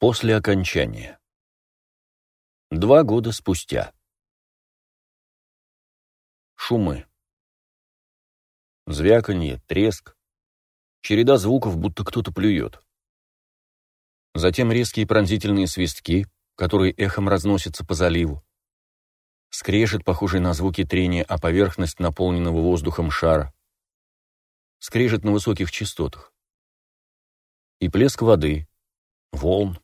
После окончания. Два года спустя. Шумы. Звяканье, треск. Череда звуков, будто кто-то плюет. Затем резкие пронзительные свистки, которые эхом разносятся по заливу. Скрежет, похожий на звуки трения о поверхность наполненного воздухом шара. Скрежет на высоких частотах. И плеск воды, волн.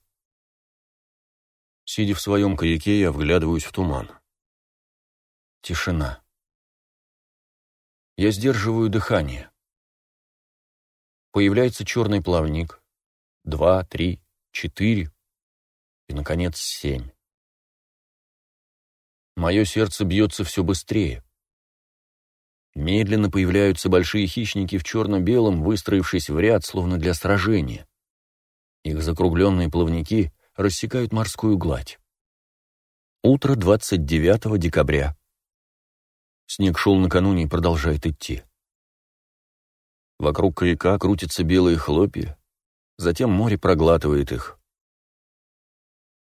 Сидя в своем каяке, я вглядываюсь в туман. Тишина. Я сдерживаю дыхание. Появляется черный плавник. Два, три, четыре. И, наконец, семь. Мое сердце бьется все быстрее. Медленно появляются большие хищники в черно-белом, выстроившись в ряд, словно для сражения. Их закругленные плавники рассекают морскую гладь. Утро 29 декабря. Снег шел накануне и продолжает идти. Вокруг каяка крутятся белые хлопья, затем море проглатывает их.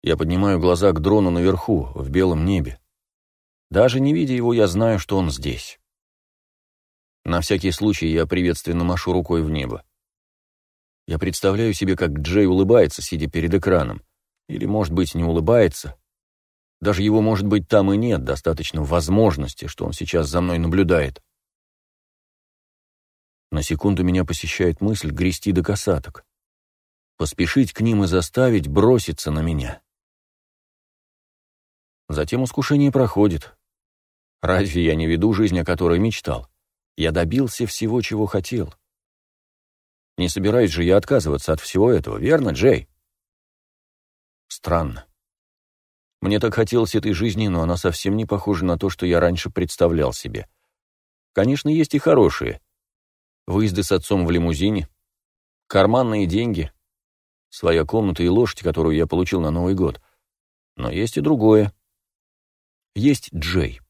Я поднимаю глаза к дрону наверху, в белом небе. Даже не видя его, я знаю, что он здесь. На всякий случай я приветственно машу рукой в небо. Я представляю себе, как Джей улыбается, сидя перед экраном. Или, может быть, не улыбается. Даже его, может быть, там и нет, достаточно возможности, что он сейчас за мной наблюдает. На секунду меня посещает мысль грести до касаток. Поспешить к ним и заставить броситься на меня. Затем искушение проходит. Разве я не веду жизнь, о которой мечтал? Я добился всего, чего хотел. Не собираюсь же я отказываться от всего этого, верно, Джей? Странно. Мне так хотелось этой жизни, но она совсем не похожа на то, что я раньше представлял себе. Конечно, есть и хорошие. Выезды с отцом в лимузине, карманные деньги, своя комната и лошадь, которую я получил на Новый год. Но есть и другое. Есть Джей.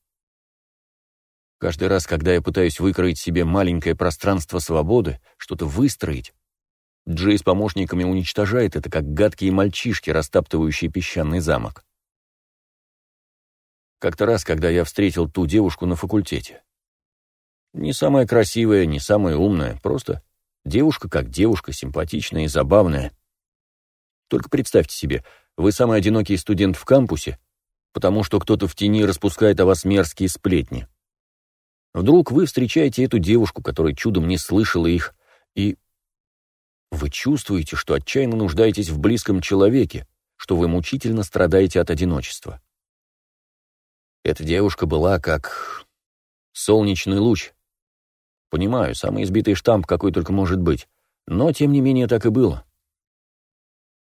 Каждый раз, когда я пытаюсь выкроить себе маленькое пространство свободы, что-то выстроить, Джей с помощниками уничтожает это, как гадкие мальчишки, растаптывающие песчаный замок. Как-то раз, когда я встретил ту девушку на факультете. Не самая красивая, не самая умная, просто девушка как девушка, симпатичная и забавная. Только представьте себе, вы самый одинокий студент в кампусе, потому что кто-то в тени распускает о вас мерзкие сплетни. Вдруг вы встречаете эту девушку, которая чудом не слышала их, и вы чувствуете, что отчаянно нуждаетесь в близком человеке, что вы мучительно страдаете от одиночества. Эта девушка была как солнечный луч. Понимаю, самый избитый штамп, какой только может быть, но тем не менее так и было.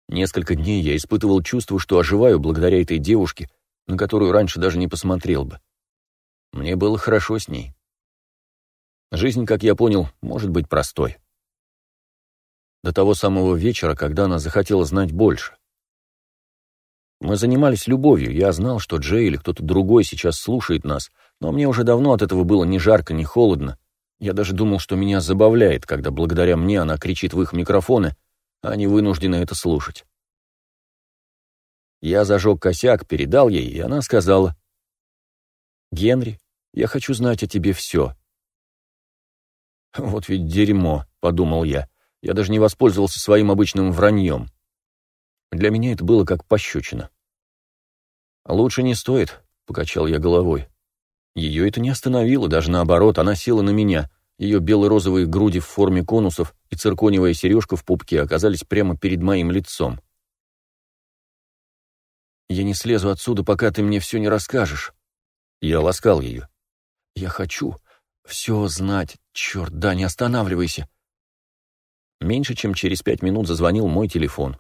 Несколько дней я испытывал чувство, что оживаю благодаря этой девушке, на которую раньше даже не посмотрел бы. Мне было хорошо с ней. Жизнь, как я понял, может быть простой. До того самого вечера, когда она захотела знать больше. Мы занимались любовью, я знал, что Джей или кто-то другой сейчас слушает нас, но мне уже давно от этого было ни жарко, ни холодно. Я даже думал, что меня забавляет, когда благодаря мне она кричит в их микрофоны, а они вынуждены это слушать. Я зажег косяк, передал ей, и она сказала, «Генри, я хочу знать о тебе все». «Вот ведь дерьмо», — подумал я. Я даже не воспользовался своим обычным враньем. Для меня это было как пощечина. «Лучше не стоит», — покачал я головой. Ее это не остановило, даже наоборот, она села на меня. Ее бело-розовые груди в форме конусов и цирконевая сережка в пупке оказались прямо перед моим лицом. «Я не слезу отсюда, пока ты мне все не расскажешь». Я ласкал ее. «Я хочу все знать. Черт, да, не останавливайся». Меньше чем через пять минут зазвонил мой телефон.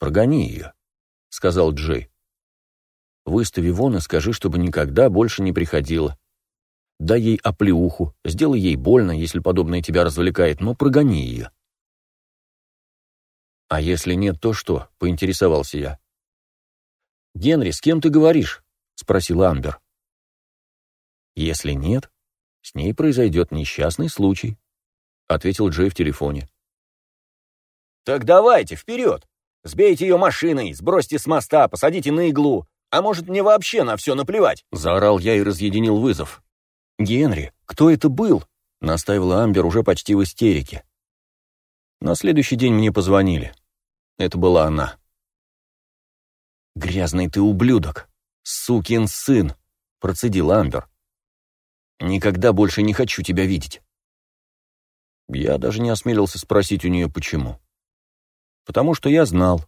«Прогони ее», — сказал Джей. «Выстави вон и скажи, чтобы никогда больше не приходила. Дай ей оплеуху, сделай ей больно, если подобное тебя развлекает, но прогони ее». «А если нет, то что?» — поинтересовался я. «Генри, с кем ты говоришь?» — спросил Амбер. «Если нет, с ней произойдет несчастный случай», — ответил Джей в телефоне. «Так давайте, вперед! Сбейте ее машиной, сбросьте с моста, посадите на иглу. А может, мне вообще на все наплевать?» Заорал я и разъединил вызов. «Генри, кто это был?» Настаивала Амбер уже почти в истерике. На следующий день мне позвонили. Это была она. «Грязный ты ублюдок! Сукин сын!» — процедил Амбер. «Никогда больше не хочу тебя видеть». Я даже не осмелился спросить у нее, почему. Потому что я знал.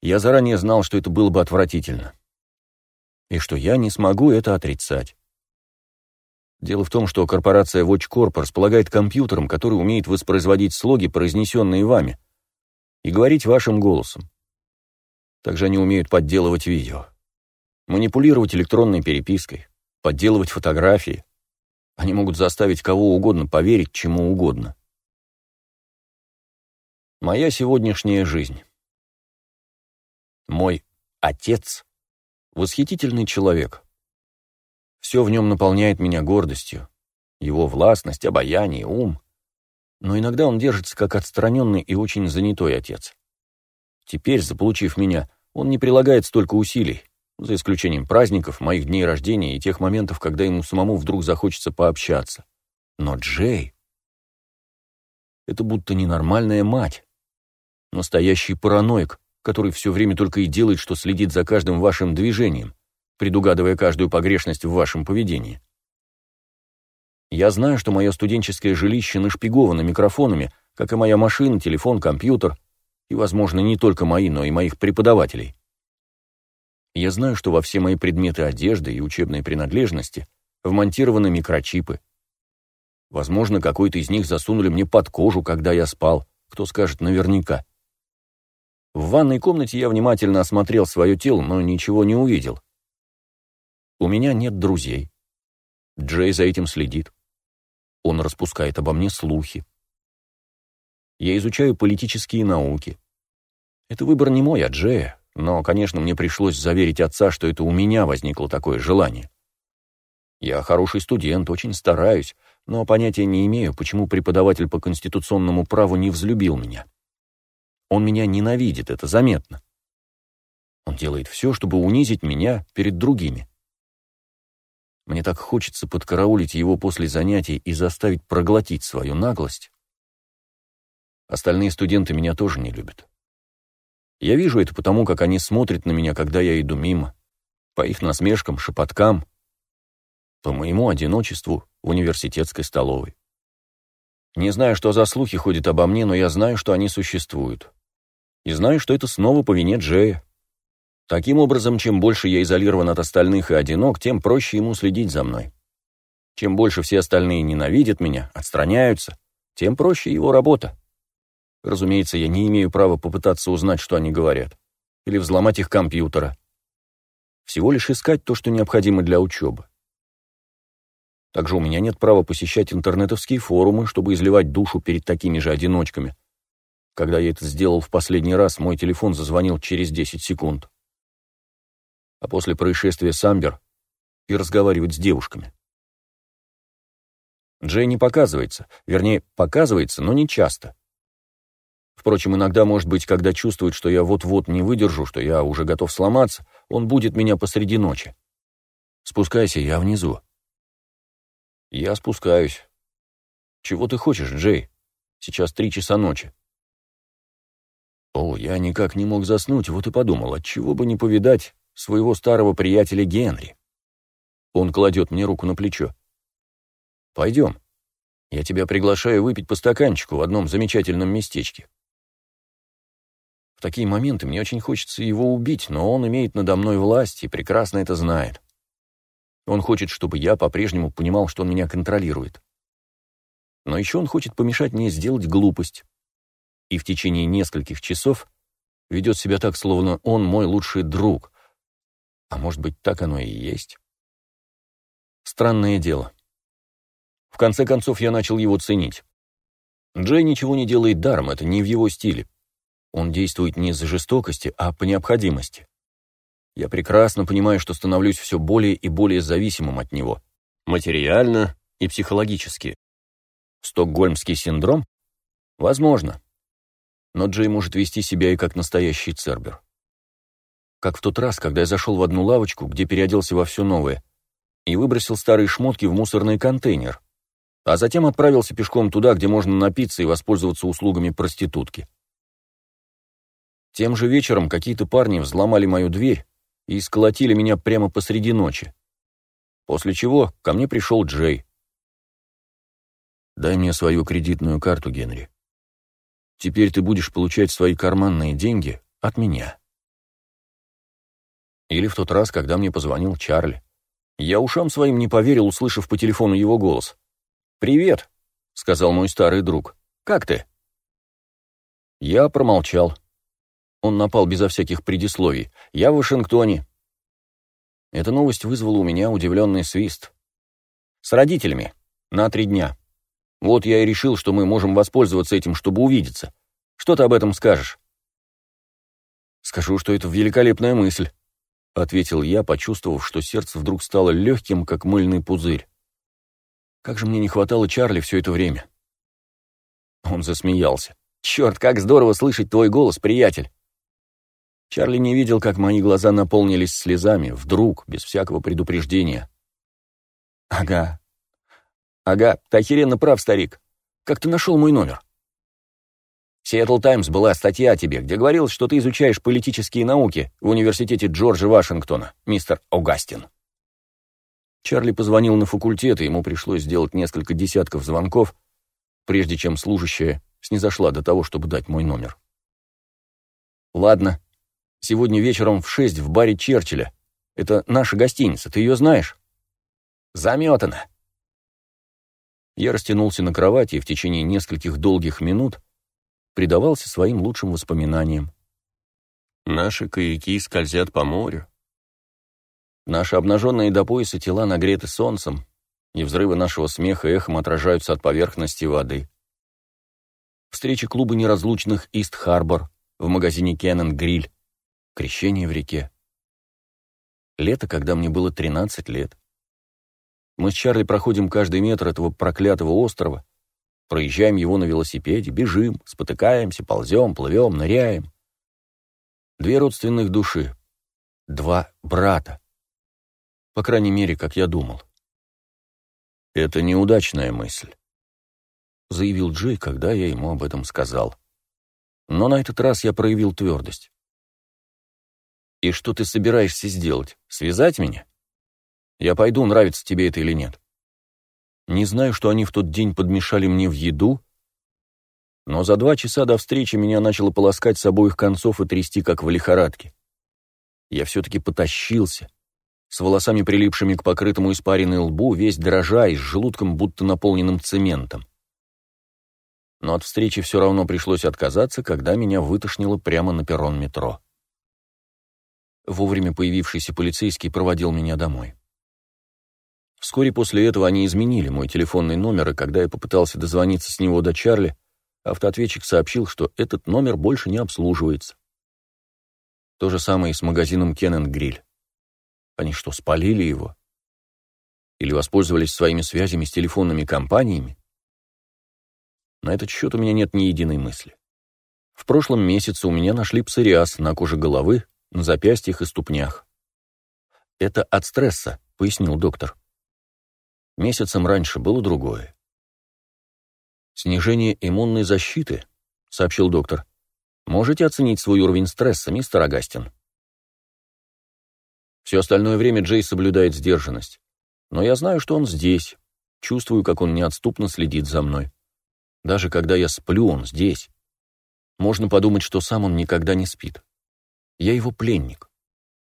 Я заранее знал, что это было бы отвратительно. И что я не смогу это отрицать. Дело в том, что корпорация WatchCorp располагает компьютером, который умеет воспроизводить слоги, произнесенные вами, и говорить вашим голосом. Также они умеют подделывать видео, манипулировать электронной перепиской, подделывать фотографии. Они могут заставить кого угодно поверить чему угодно. Моя сегодняшняя жизнь. Мой отец — восхитительный человек. Все в нем наполняет меня гордостью. Его властность, обаяние, ум. Но иногда он держится как отстраненный и очень занятой отец. Теперь, заполучив меня, он не прилагает столько усилий, за исключением праздников, моих дней рождения и тех моментов, когда ему самому вдруг захочется пообщаться. Но Джей... Это будто ненормальная мать. Настоящий параноик, который все время только и делает, что следит за каждым вашим движением предугадывая каждую погрешность в вашем поведении. Я знаю, что мое студенческое жилище нашпиговано микрофонами, как и моя машина, телефон, компьютер, и, возможно, не только мои, но и моих преподавателей. Я знаю, что во все мои предметы одежды и учебные принадлежности вмонтированы микрочипы. Возможно, какой-то из них засунули мне под кожу, когда я спал, кто скажет наверняка. В ванной комнате я внимательно осмотрел свое тело, но ничего не увидел. У меня нет друзей. Джей за этим следит. Он распускает обо мне слухи. Я изучаю политические науки. Это выбор не мой, а Джея, но, конечно, мне пришлось заверить отца, что это у меня возникло такое желание. Я хороший студент, очень стараюсь, но понятия не имею, почему преподаватель по конституционному праву не взлюбил меня. Он меня ненавидит, это заметно. Он делает все, чтобы унизить меня перед другими. Мне так хочется подкараулить его после занятий и заставить проглотить свою наглость. Остальные студенты меня тоже не любят. Я вижу это потому, как они смотрят на меня, когда я иду мимо, по их насмешкам, шепоткам, по моему одиночеству в университетской столовой. Не знаю, что за слухи ходят обо мне, но я знаю, что они существуют. И знаю, что это снова по вине Джея. Таким образом, чем больше я изолирован от остальных и одинок, тем проще ему следить за мной. Чем больше все остальные ненавидят меня, отстраняются, тем проще его работа. Разумеется, я не имею права попытаться узнать, что они говорят, или взломать их компьютера. Всего лишь искать то, что необходимо для учебы. Также у меня нет права посещать интернетовские форумы, чтобы изливать душу перед такими же одиночками. Когда я это сделал в последний раз, мой телефон зазвонил через 10 секунд а после происшествия с Амбер и разговаривать с девушками. Джей не показывается, вернее, показывается, но не часто. Впрочем, иногда, может быть, когда чувствует, что я вот-вот не выдержу, что я уже готов сломаться, он будет меня посреди ночи. Спускайся, я внизу. Я спускаюсь. Чего ты хочешь, Джей? Сейчас три часа ночи. О, я никак не мог заснуть, вот и подумал, отчего бы не повидать своего старого приятеля Генри. Он кладет мне руку на плечо. «Пойдем. Я тебя приглашаю выпить по стаканчику в одном замечательном местечке». В такие моменты мне очень хочется его убить, но он имеет надо мной власть и прекрасно это знает. Он хочет, чтобы я по-прежнему понимал, что он меня контролирует. Но еще он хочет помешать мне сделать глупость. И в течение нескольких часов ведет себя так, словно он мой лучший друг, а может быть, так оно и есть? Странное дело. В конце концов, я начал его ценить. Джей ничего не делает даром, это не в его стиле. Он действует не из-за жестокости, а по необходимости. Я прекрасно понимаю, что становлюсь все более и более зависимым от него. Материально и психологически. Стокгольмский синдром? Возможно. но Джей может вести себя и как настоящий цербер. Как в тот раз, когда я зашел в одну лавочку, где переоделся во все новое, и выбросил старые шмотки в мусорный контейнер, а затем отправился пешком туда, где можно напиться и воспользоваться услугами проститутки. Тем же вечером какие-то парни взломали мою дверь и сколотили меня прямо посреди ночи. После чего ко мне пришел Джей. «Дай мне свою кредитную карту, Генри. Теперь ты будешь получать свои карманные деньги от меня». Или в тот раз, когда мне позвонил Чарли. Я ушам своим не поверил, услышав по телефону его голос. «Привет», — сказал мой старый друг. «Как ты?» Я промолчал. Он напал безо всяких предисловий. «Я в Вашингтоне». Эта новость вызвала у меня удивленный свист. «С родителями. На три дня. Вот я и решил, что мы можем воспользоваться этим, чтобы увидеться. Что ты об этом скажешь?» «Скажу, что это великолепная мысль», — ответил я, почувствовав, что сердце вдруг стало легким, как мыльный пузырь. «Как же мне не хватало Чарли все это время?» Он засмеялся. «Черт, как здорово слышать твой голос, приятель!» Чарли не видел, как мои глаза наполнились слезами, вдруг, без всякого предупреждения. «Ага. Ага, ты охеренно прав, старик. Как ты нашел мой номер?» «Сиэтл Таймс» была статья о тебе, где говорилось, что ты изучаешь политические науки в университете Джорджа Вашингтона, мистер Огастин. Чарли позвонил на факультет, и ему пришлось сделать несколько десятков звонков, прежде чем служащая снизошла до того, чтобы дать мой номер. «Ладно», Сегодня вечером в шесть в баре Черчилля. Это наша гостиница, ты ее знаешь?» «Заметано». Я растянулся на кровати и в течение нескольких долгих минут предавался своим лучшим воспоминаниям. Наши каяки скользят по морю. Наши обнаженные до пояса тела нагреты солнцем, и взрывы нашего смеха эхом отражаются от поверхности воды. Встречи клуба неразлучных Ист-Харбор в магазине Кеннон Гриль крещение в реке. Лето, когда мне было 13 лет. Мы с Чарли проходим каждый метр этого проклятого острова, проезжаем его на велосипеде, бежим, спотыкаемся, ползем, плывем, ныряем. Две родственных души, два брата. По крайней мере, как я думал. Это неудачная мысль, заявил Джей, когда я ему об этом сказал. Но на этот раз я проявил твердость. «И что ты собираешься сделать? Связать меня? Я пойду, нравится тебе это или нет. Не знаю, что они в тот день подмешали мне в еду, но за два часа до встречи меня начало полоскать с обоих концов и трясти, как в лихорадке. Я все-таки потащился, с волосами, прилипшими к покрытому испаренной лбу, весь дрожа и с желудком, будто наполненным цементом. Но от встречи все равно пришлось отказаться, когда меня вытошнило прямо на перрон метро. Вовремя появившийся полицейский проводил меня домой. Вскоре после этого они изменили мой телефонный номер, и когда я попытался дозвониться с него до Чарли, автоответчик сообщил, что этот номер больше не обслуживается. То же самое и с магазином Кеннен Гриль. Они что, спалили его? Или воспользовались своими связями с телефонными компаниями? На этот счет у меня нет ни единой мысли. В прошлом месяце у меня нашли псориаз на коже головы, на запястьях и ступнях. «Это от стресса», — пояснил доктор. Месяцем раньше было другое. «Снижение иммунной защиты», — сообщил доктор. «Можете оценить свой уровень стресса, мистер Агастин?» Все остальное время Джей соблюдает сдержанность. Но я знаю, что он здесь. Чувствую, как он неотступно следит за мной. Даже когда я сплю, он здесь. Можно подумать, что сам он никогда не спит. Я его пленник.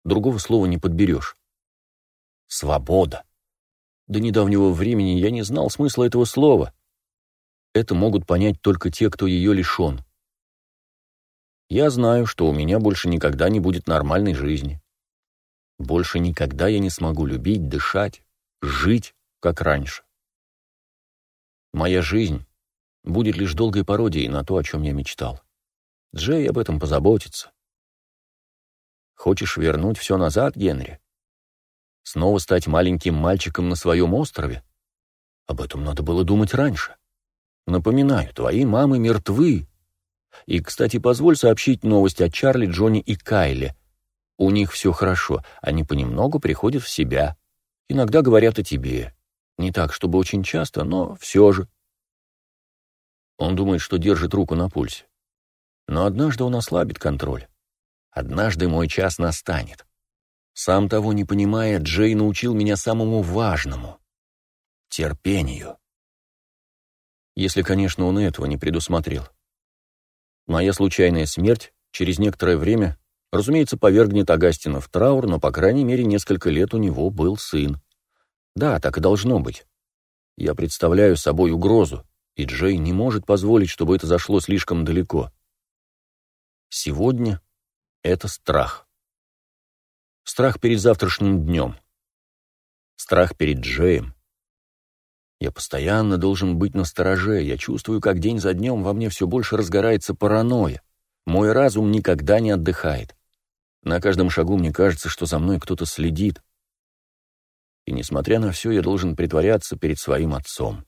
Другого слова не подберешь. Свобода. До недавнего времени я не знал смысла этого слова. Это могут понять только те, кто ее лишен. Я знаю, что у меня больше никогда не будет нормальной жизни. Больше никогда я не смогу любить, дышать, жить, как раньше. Моя жизнь будет лишь долгой пародией на то, о чем я мечтал. Джей об этом позаботится. Хочешь вернуть все назад, Генри? Снова стать маленьким мальчиком на своем острове? Об этом надо было думать раньше. Напоминаю, твои мамы мертвы. И, кстати, позволь сообщить новость о Чарли, Джонни и Кайле. У них все хорошо, они понемногу приходят в себя. Иногда говорят о тебе. Не так, чтобы очень часто, но все же. Он думает, что держит руку на пульсе. Но однажды он ослабит контроль. Однажды мой час настанет. Сам того не понимая, Джей научил меня самому важному — терпению. Если, конечно, он этого не предусмотрел. Моя случайная смерть через некоторое время, разумеется, повергнет Агастина в траур, но, по крайней мере, несколько лет у него был сын. Да, так и должно быть. Я представляю собой угрозу, и Джей не может позволить, чтобы это зашло слишком далеко. Сегодня это страх. Страх перед завтрашним днем. Страх перед Джеем. Я постоянно должен быть настороже, я чувствую, как день за днем во мне все больше разгорается паранойя. Мой разум никогда не отдыхает. На каждом шагу мне кажется, что за мной кто-то следит. И несмотря на все, я должен притворяться перед своим отцом.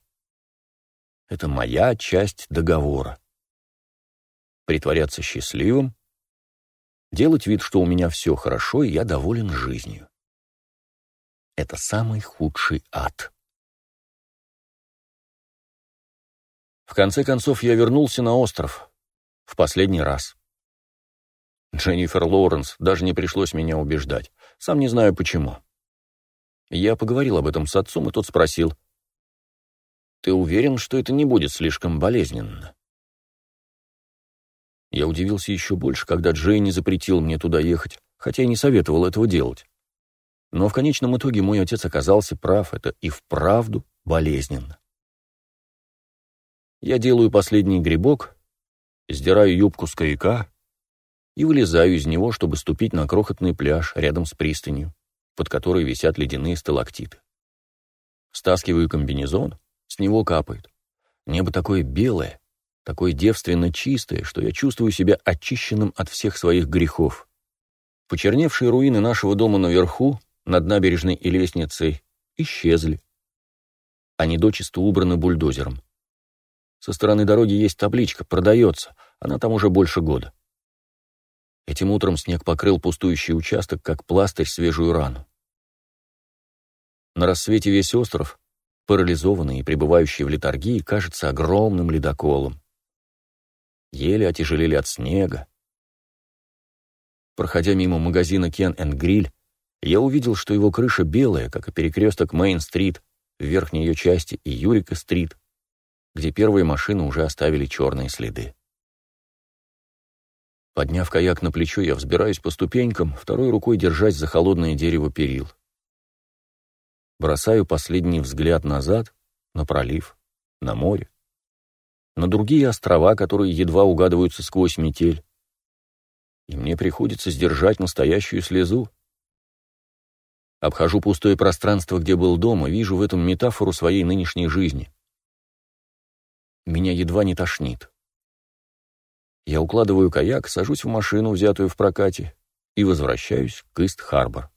Это моя часть договора. Притворяться счастливым, делать вид, что у меня все хорошо, и я доволен жизнью. Это самый худший ад. В конце концов, я вернулся на остров. В последний раз. Дженнифер Лоуренс даже не пришлось меня убеждать. Сам не знаю почему. Я поговорил об этом с отцом, и тот спросил, «Ты уверен, что это не будет слишком болезненно?» Я удивился еще больше, когда Джей не запретил мне туда ехать, хотя и не советовал этого делать. Но в конечном итоге мой отец оказался прав, это и вправду болезненно. Я делаю последний грибок, сдираю юбку с каяка и вылезаю из него, чтобы ступить на крохотный пляж рядом с пристанью, под которой висят ледяные сталактиты. Стаскиваю комбинезон, с него капает. Небо такое белое, такое девственно чистое, что я чувствую себя очищенным от всех своих грехов. Почерневшие руины нашего дома наверху, над набережной и лестницей, исчезли. Они дочисто убраны бульдозером. Со стороны дороги есть табличка «Продается», она там уже больше года. Этим утром снег покрыл пустующий участок, как пластырь свежую рану. На рассвете весь остров, парализованный и пребывающий в литургии, кажется огромным ледоколом еле отяжелели от снега. Проходя мимо магазина Кен энд Гриль, я увидел, что его крыша белая, как и перекресток Мейн-стрит, в верхней ее части и Юрика-стрит, где первые машины уже оставили черные следы. Подняв каяк на плечо, я взбираюсь по ступенькам, второй рукой держась за холодное дерево перил. Бросаю последний взгляд назад, на пролив, на море на другие острова, которые едва угадываются сквозь метель. И мне приходится сдержать настоящую слезу. Обхожу пустое пространство, где был дом, и вижу в этом метафору своей нынешней жизни. Меня едва не тошнит. Я укладываю каяк, сажусь в машину, взятую в прокате, и возвращаюсь к Ист-Харбор.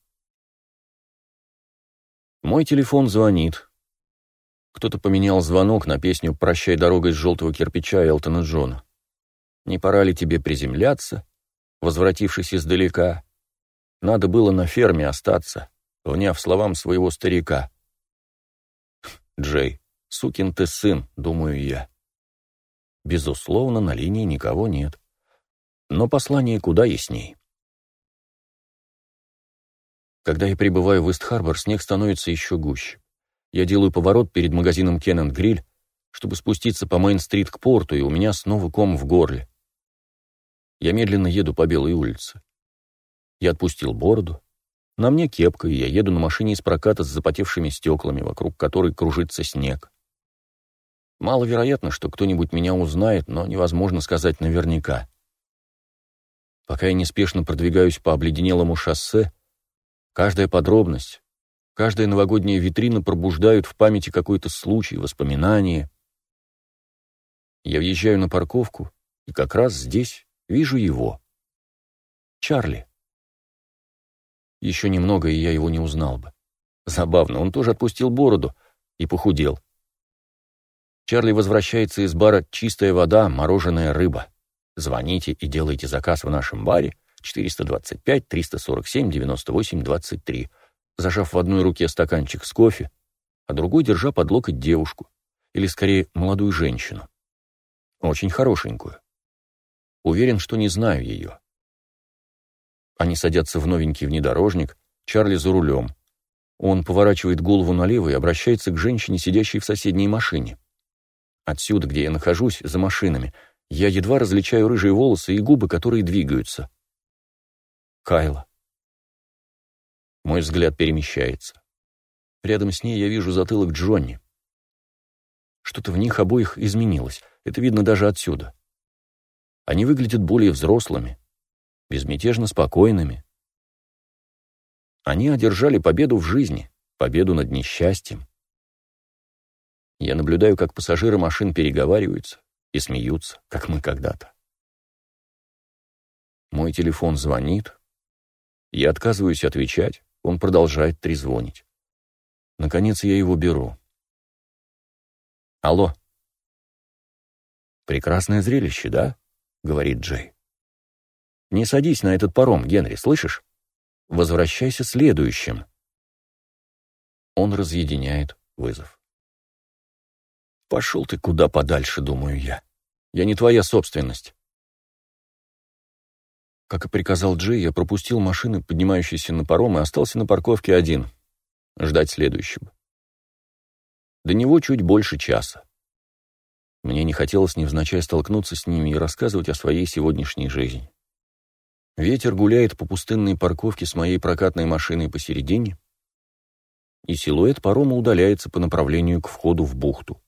Мой телефон звонит. Кто-то поменял звонок на песню «Прощай, дорога из желтого кирпича» Элтона Джона. «Не пора ли тебе приземляться?» Возвратившись издалека, надо было на ферме остаться, вняв словам своего старика. «Джей, сукин ты сын», — думаю я. Безусловно, на линии никого нет. Но послание куда ясней. Когда я прибываю в Ист-Харбор, снег становится еще гуще. Я делаю поворот перед магазином Кен Гриль, чтобы спуститься по Мейн-стрит к порту, и у меня снова ком в горле. Я медленно еду по Белой улице. Я отпустил бороду. На мне кепка, и я еду на машине из проката с запотевшими стеклами, вокруг которой кружится снег. Маловероятно, что кто-нибудь меня узнает, но невозможно сказать наверняка. Пока я неспешно продвигаюсь по обледенелому шоссе, каждая подробность, Каждая новогодняя витрина пробуждают в памяти какой-то случай, воспоминание. Я въезжаю на парковку, и как раз здесь вижу его. Чарли. Еще немного, и я его не узнал бы. Забавно, он тоже отпустил бороду и похудел. Чарли возвращается из бара «Чистая вода, мороженая рыба». Звоните и делайте заказ в нашем баре 425-347-98-23, зажав в одной руке стаканчик с кофе, а другой держа под локоть девушку, или скорее молодую женщину. Очень хорошенькую. Уверен, что не знаю ее. Они садятся в новенький внедорожник, Чарли за рулем. Он поворачивает голову налево и обращается к женщине, сидящей в соседней машине. Отсюда, где я нахожусь, за машинами, я едва различаю рыжие волосы и губы, которые двигаются. Кайла. Мой взгляд перемещается. Рядом с ней я вижу затылок Джонни. Что-то в них обоих изменилось. Это видно даже отсюда. Они выглядят более взрослыми, безмятежно спокойными. Они одержали победу в жизни, победу над несчастьем. Я наблюдаю, как пассажиры машин переговариваются и смеются, как мы когда-то. Мой телефон звонит. Я отказываюсь отвечать, он продолжает трезвонить. Наконец я его беру. Алло. Прекрасное зрелище, да? Говорит Джей. Не садись на этот паром, Генри, слышишь? Возвращайся следующим. Он разъединяет вызов. Пошел ты куда подальше, думаю я. Я не твоя собственность. Как и приказал Джей, я пропустил машины, поднимающиеся на паром, и остался на парковке один. Ждать следующего. До него чуть больше часа. Мне не хотелось невзначай столкнуться с ними и рассказывать о своей сегодняшней жизни. Ветер гуляет по пустынной парковке с моей прокатной машиной посередине, и силуэт парома удаляется по направлению к входу в бухту.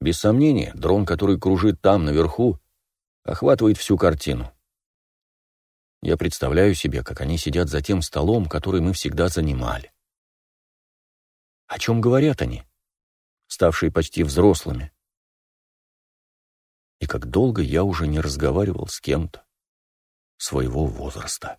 Без сомнения, дрон, который кружит там, наверху, охватывает всю картину. Я представляю себе, как они сидят за тем столом, который мы всегда занимали. О чем говорят они, ставшие почти взрослыми? И как долго я уже не разговаривал с кем-то своего возраста.